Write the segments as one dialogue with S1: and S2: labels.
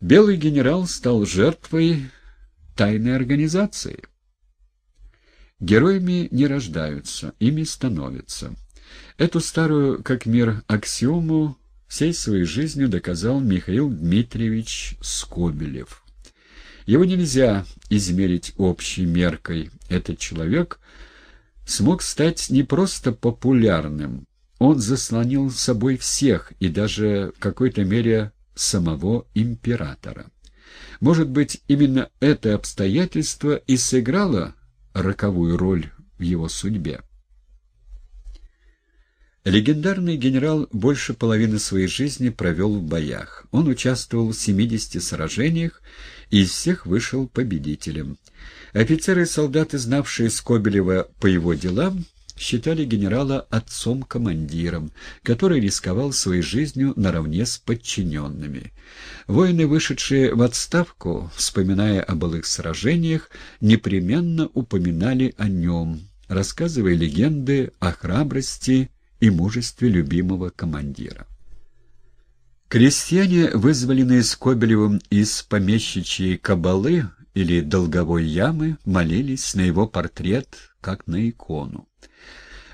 S1: Белый генерал стал жертвой тайной организации. Героями не рождаются, ими становятся. Эту старую, как мир, аксиому всей своей жизнью доказал Михаил Дмитриевич Скобелев. Его нельзя измерить общей меркой. Этот человек смог стать не просто популярным, он заслонил собой всех и даже в какой-то мере самого императора. Может быть, именно это обстоятельство и сыграло роковую роль в его судьбе. Легендарный генерал больше половины своей жизни провел в боях. Он участвовал в 70 сражениях и из всех вышел победителем. Офицеры и солдаты, знавшие Скобелева по его делам, считали генерала отцом-командиром, который рисковал своей жизнью наравне с подчиненными. Воины, вышедшие в отставку, вспоминая о былых сражениях, непременно упоминали о нем, рассказывая легенды о храбрости и мужестве любимого командира. Крестьяне, вызволенные Скобелевым из помещичьей кабалы или долговой ямы, молились на его портрет, как на икону.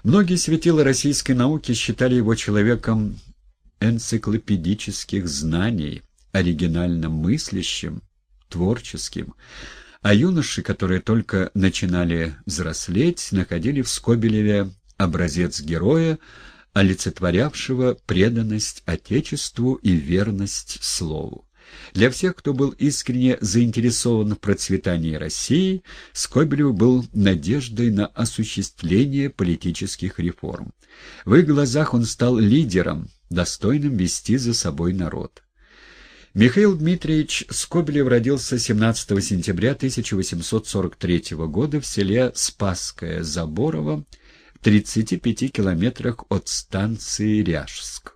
S1: Многие светила российской науки считали его человеком энциклопедических знаний, оригинально мыслящим, творческим, а юноши, которые только начинали взрослеть, находили в Скобелеве образец героя, олицетворявшего преданность Отечеству и верность Слову. Для всех, кто был искренне заинтересован в процветании России, Скобелев был надеждой на осуществление политических реформ. В их глазах он стал лидером, достойным вести за собой народ. Михаил Дмитриевич Скобелев родился 17 сентября 1843 года в селе Спасское Заборово, в 35 километрах от станции Ряжск.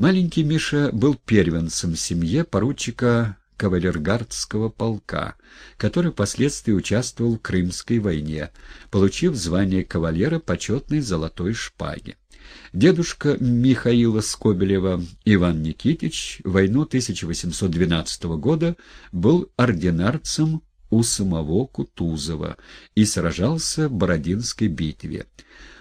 S1: Маленький Миша был первенцем в семье поручика кавалергардского полка, который впоследствии участвовал в Крымской войне, получив звание кавалера почетной золотой шпаги. Дедушка Михаила Скобелева Иван Никитич в войну 1812 года был ординарцем у самого Кутузова и сражался в Бородинской битве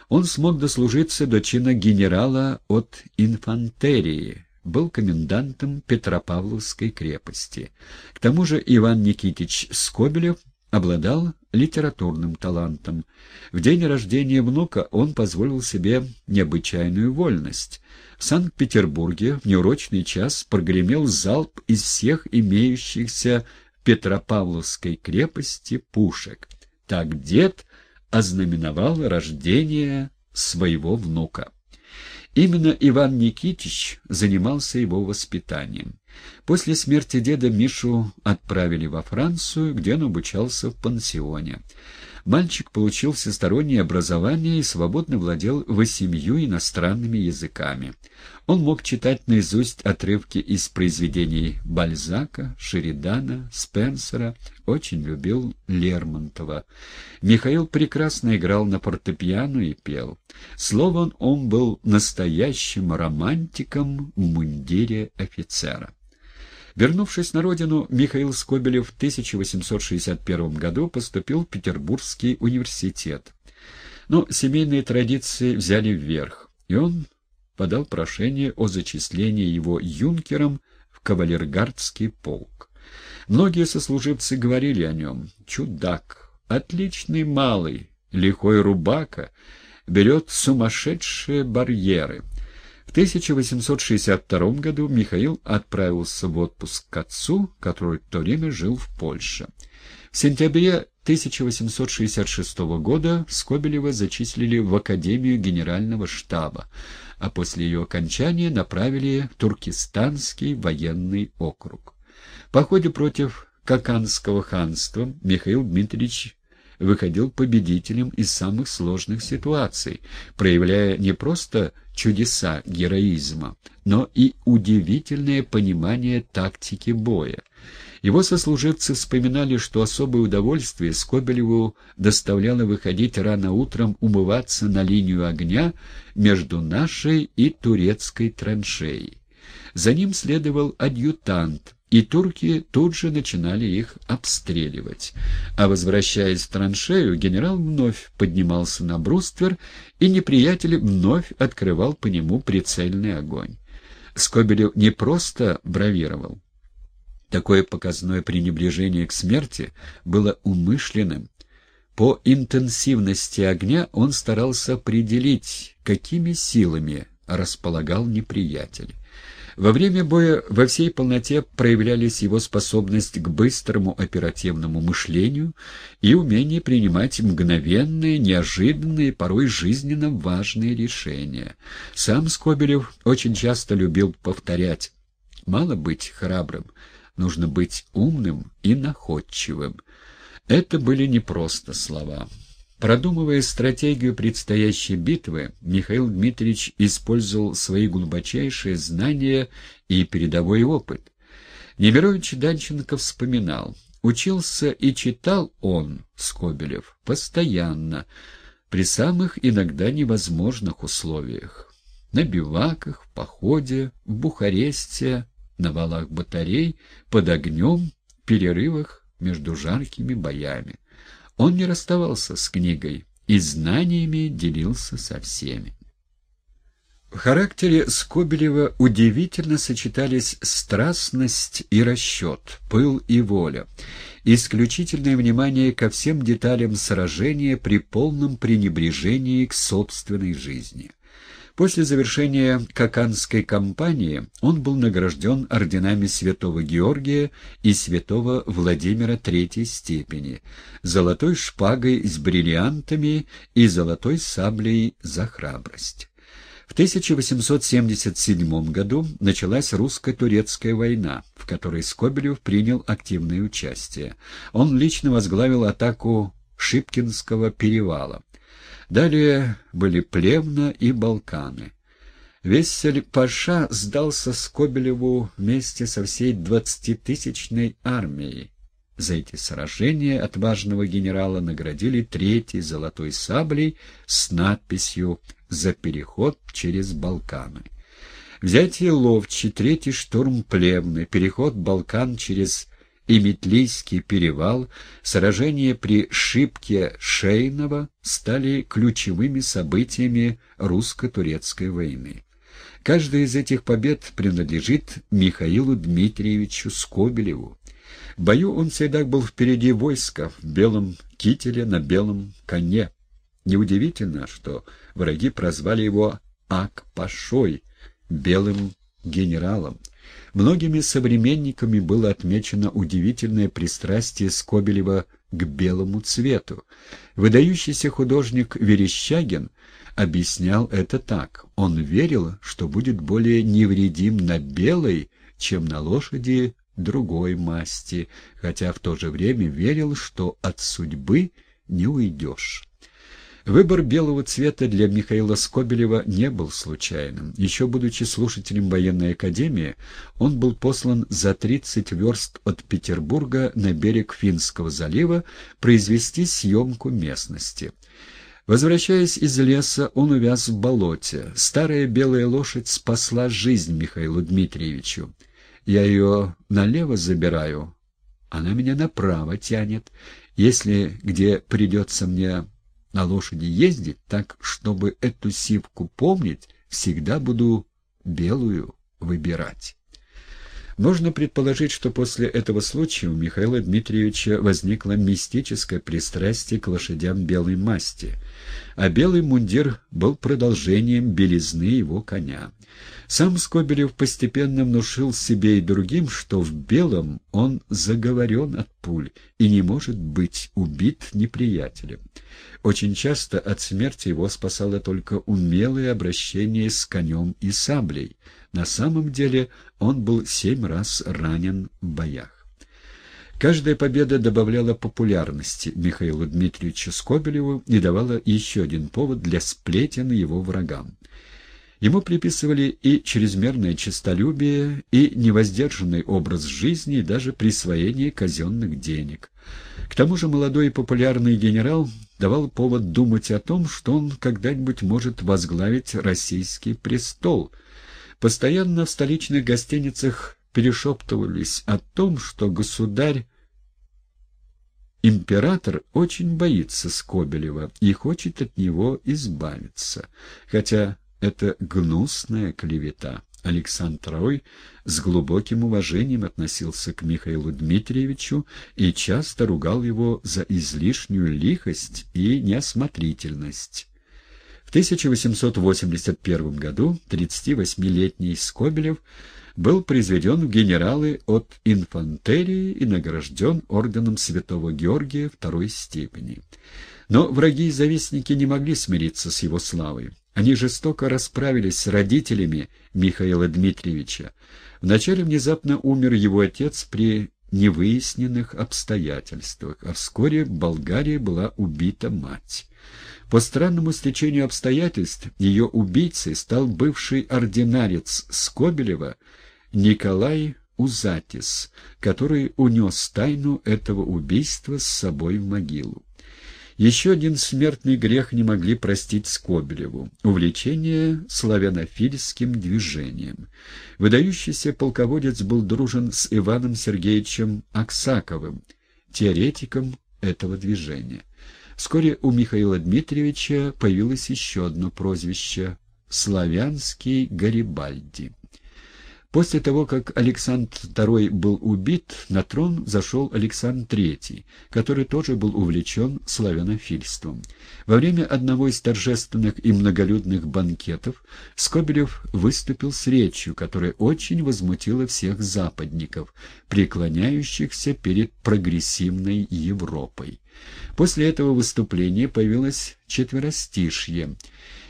S1: он смог дослужиться до чина генерала от инфантерии, был комендантом Петропавловской крепости. К тому же Иван Никитич Скобелев обладал литературным талантом. В день рождения внука он позволил себе необычайную вольность. В Санкт-Петербурге в неурочный час прогремел залп из всех имеющихся в Петропавловской крепости пушек. Так дед ознаменовал рождение своего внука. Именно Иван Никитич занимался его воспитанием. После смерти деда Мишу отправили во Францию, где он обучался в пансионе. Мальчик получил всестороннее образование и свободно владел восемью иностранными языками. Он мог читать наизусть отрывки из произведений Бальзака, Шеридана, Спенсера, очень любил Лермонтова. Михаил прекрасно играл на фортепиано и пел. Словом, он был настоящим романтиком в мундире офицера. Вернувшись на родину, Михаил Скобелев в 1861 году поступил в Петербургский университет. Но семейные традиции взяли вверх, и он подал прошение о зачислении его юнкером в кавалергардский полк. Многие сослуживцы говорили о нем. «Чудак, отличный малый, лихой рубака, берет сумасшедшие барьеры». В 1862 году Михаил отправился в отпуск к отцу, который в то время жил в Польше. В сентябре 1866 года Скобелева зачислили в Академию Генерального штаба, а после ее окончания направили в Туркестанский военный округ. В походе против Каканского ханства Михаил Дмитриевич выходил победителем из самых сложных ситуаций, проявляя не просто чудеса героизма, но и удивительное понимание тактики боя. Его сослуживцы вспоминали, что особое удовольствие Скобелеву доставляло выходить рано утром умываться на линию огня между нашей и турецкой траншеей. За ним следовал адъютант, и турки тут же начинали их обстреливать. А возвращаясь в траншею, генерал вновь поднимался на бруствер, и неприятель вновь открывал по нему прицельный огонь. Скобелев не просто бравировал. Такое показное пренебрежение к смерти было умышленным. По интенсивности огня он старался определить, какими силами располагал неприятель. Во время боя во всей полноте проявлялись его способность к быстрому оперативному мышлению и умение принимать мгновенные, неожиданные, порой жизненно важные решения. Сам Скобелев очень часто любил повторять «Мало быть храбрым, нужно быть умным и находчивым». Это были не просто слова. Продумывая стратегию предстоящей битвы, Михаил Дмитриевич использовал свои глубочайшие знания и передовой опыт. Немирович Данченко вспоминал, учился и читал он, Скобелев, постоянно, при самых иногда невозможных условиях. На биваках, в походе, в Бухаресте, на валах батарей, под огнем, в перерывах между жаркими боями. Он не расставался с книгой и знаниями делился со всеми. В характере Скобелева удивительно сочетались страстность и расчет, пыл и воля, исключительное внимание ко всем деталям сражения при полном пренебрежении к собственной жизни. После завершения Каканской кампании он был награжден орденами Святого Георгия и Святого Владимира Третьей степени, золотой шпагой с бриллиантами и золотой саблей за храбрость. В 1877 году началась русско-турецкая война, в которой Скобелев принял активное участие. Он лично возглавил атаку Шипкинского перевала. Далее были Плевна и Балканы. Вессель Паша сдался Скобелеву вместе со всей двадцатитысячной армией. За эти сражения отважного генерала наградили третьей золотой саблей с надписью «За переход через Балканы». Взятие Ловчи, третий штурм Плевны, переход Балкан через и Метлийский перевал, сражение при Шибке Шейного стали ключевыми событиями русско-турецкой войны. Каждая из этих побед принадлежит Михаилу Дмитриевичу Скобелеву. В бою он всегда был впереди войска, в белом кителе на белом коне. Неудивительно, что враги прозвали его Акпашой, белым генералом. Многими современниками было отмечено удивительное пристрастие Скобелева к белому цвету. Выдающийся художник Верещагин объяснял это так. Он верил, что будет более невредим на белой, чем на лошади другой масти, хотя в то же время верил, что от судьбы не уйдешь. Выбор белого цвета для Михаила Скобелева не был случайным. Еще будучи слушателем военной академии, он был послан за 30 верст от Петербурга на берег Финского залива произвести съемку местности. Возвращаясь из леса, он увяз в болоте. Старая белая лошадь спасла жизнь Михаилу Дмитриевичу. Я ее налево забираю, она меня направо тянет. Если где придется мне на лошади ездить, так, чтобы эту сивку помнить, всегда буду белую выбирать. Можно предположить, что после этого случая у Михаила Дмитриевича возникло мистическое пристрастие к лошадям белой масти, а белый мундир был продолжением белизны его коня. Сам Скобелев постепенно внушил себе и другим, что в белом он заговорен от пуль и не может быть убит неприятелем. Очень часто от смерти его спасало только умелое обращение с конем и саблей — на самом деле он был семь раз ранен в боях. Каждая победа добавляла популярности Михаилу Дмитриевичу Скобелеву и давала еще один повод для сплетен его врагам. Ему приписывали и чрезмерное честолюбие, и невоздержанный образ жизни, и даже присвоение казенных денег. К тому же молодой и популярный генерал давал повод думать о том, что он когда-нибудь может возглавить российский престол — Постоянно в столичных гостиницах перешептывались о том, что государь Император очень боится Скобелева и хочет от него избавиться, хотя это гнусная клевета. Александр II с глубоким уважением относился к Михаилу Дмитриевичу и часто ругал его за излишнюю лихость и неосмотрительность. В 1881 году 38-летний Скобелев был произведен в генералы от инфантерии и награжден орденом Святого Георгия второй степени. Но враги и завистники не могли смириться с его славой. Они жестоко расправились с родителями Михаила Дмитриевича. Вначале внезапно умер его отец при невыясненных обстоятельствах, а вскоре в Болгарии была убита мать. По странному стечению обстоятельств ее убийцей стал бывший ординарец Скобелева Николай Узатис, который унес тайну этого убийства с собой в могилу. Еще один смертный грех не могли простить Скобелеву — увлечение славянофильским движением. Выдающийся полководец был дружен с Иваном Сергеевичем Аксаковым, теоретиком этого движения. Вскоре у Михаила Дмитриевича появилось еще одно прозвище — «Славянский Гарибальди». После того, как Александр II был убит, на трон зашел Александр III, который тоже был увлечен славянофильством. Во время одного из торжественных и многолюдных банкетов Скобелев выступил с речью, которая очень возмутила всех западников, преклоняющихся перед прогрессивной Европой. После этого выступления появилось четверостишье —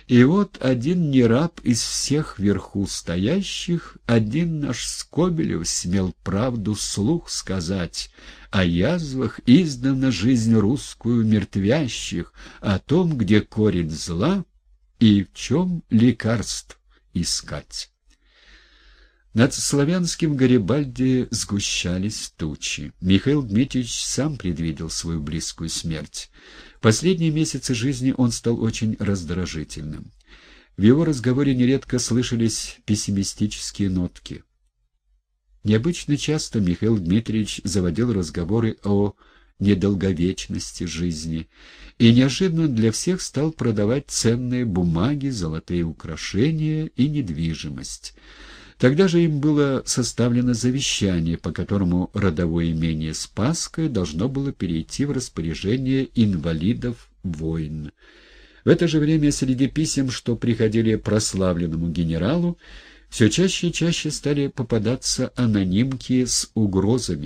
S1: и вот один не раб из всех вверху стоящих, один наш Скобелев смел правду слух сказать о язвах издана жизнь русскую мертвящих, о том, где корень зла и в чем лекарств искать. Над славянским Гарибальди сгущались тучи. Михаил Дмитриевич сам предвидел свою близкую смерть. Последние месяцы жизни он стал очень раздражительным. В его разговоре нередко слышались пессимистические нотки. Необычно часто Михаил Дмитриевич заводил разговоры о недолговечности жизни и неожиданно для всех стал продавать ценные бумаги, золотые украшения и недвижимость. Тогда же им было составлено завещание, по которому родовое имение Спасское должно было перейти в распоряжение инвалидов войн. В это же время среди писем, что приходили прославленному генералу, все чаще и чаще стали попадаться анонимки с угрозами.